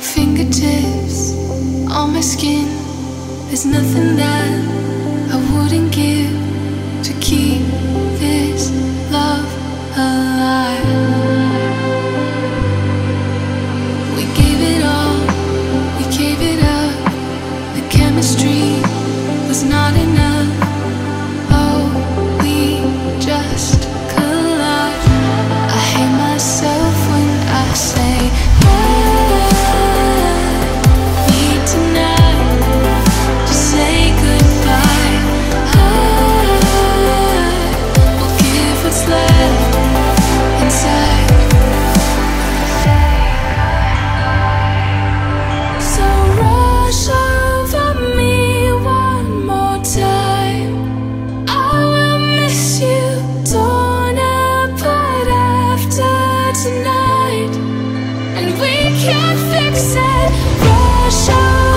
fingertips on my skin. There's nothing that I wouldn't give to keep this love alive. We gave it all, we gave it up. The chemistry was not enough. Can't fix it. Rush.